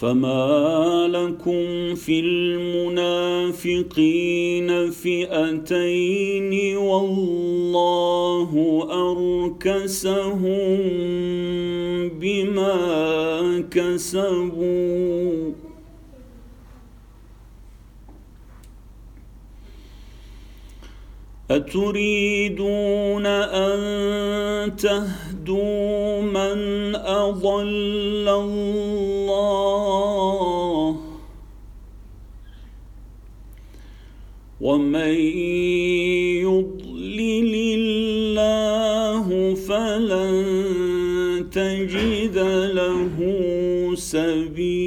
فما لكم في المنافقين فئتين والله أركسهم بما كسبوا أتريدون أن تهدوا من أضل الله ومن يضلل الله فلن تجد له سبيلاً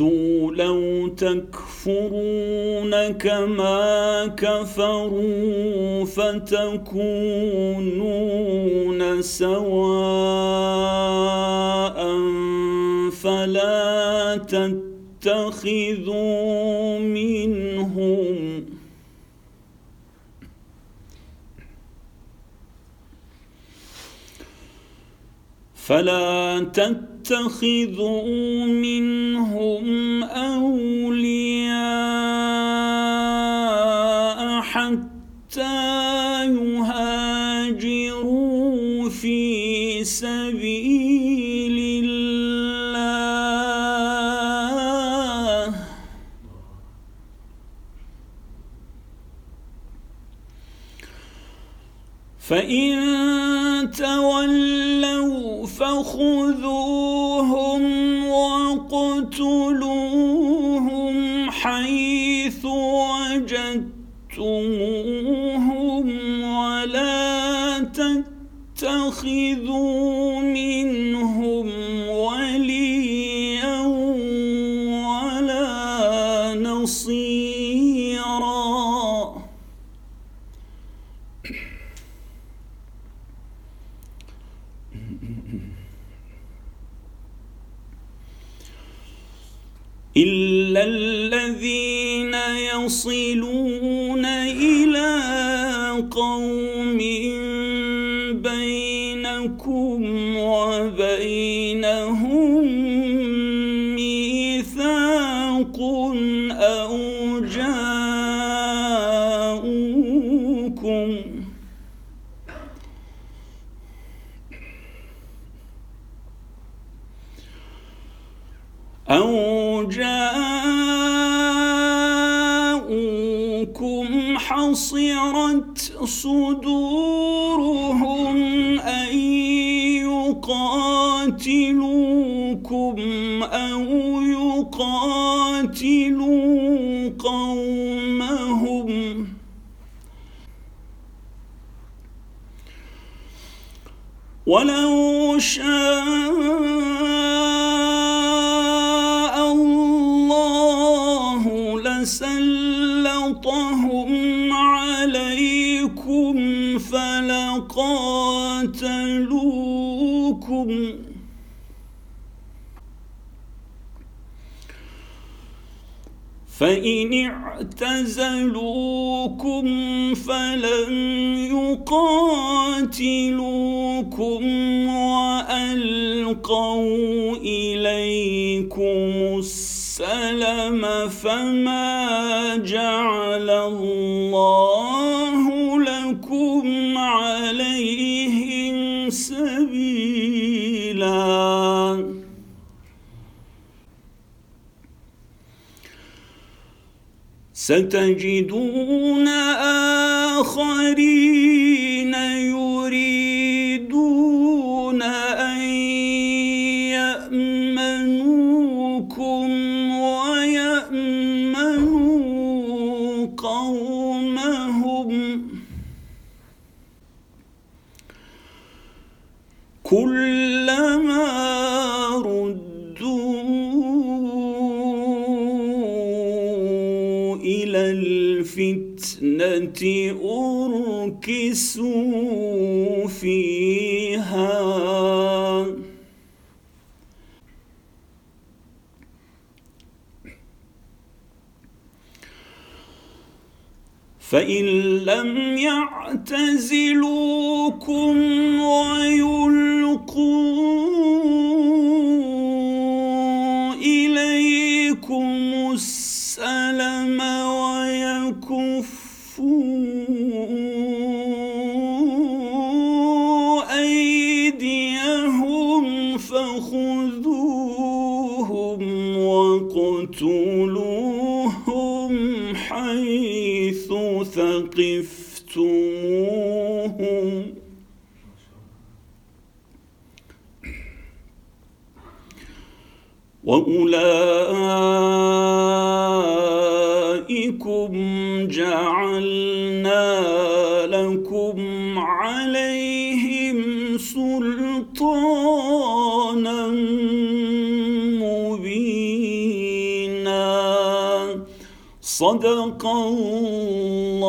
ودوا لو تكفرون كما كفروا فتكونون سواء فلا تتخذوا منهم فلا تتخذوا منهم أولياء حتى يهاجروا في سبيل الله فإن تولوا فخذوهم واقتلوهم حيث وجدتموهم ولا تتخذوا إلا الذين يصلون إلى قوم بينكم وبينهم أو جاءوكم حصرت صدورهم أن يقاتلوكم أو يقاتلوا قومهم. ولو شاء فلقاتلوكم. فإن اعتزلوكم فلم يقاتلوكم وألقوا إليكم السلم فما جعل الله لكم عليهم سبيلاً. ستجدون آخرين كلما ردوا إلى الفتنة أركسوا فيها. فإن لم يعتزلوكم ويلقوا إليكم السلم ويكفوا أيديهم فخذوهم واقتلوهم حيث ثقفتموهم وأولئكم جعلنا لكم عليهم سلطانا مبينا صدق الله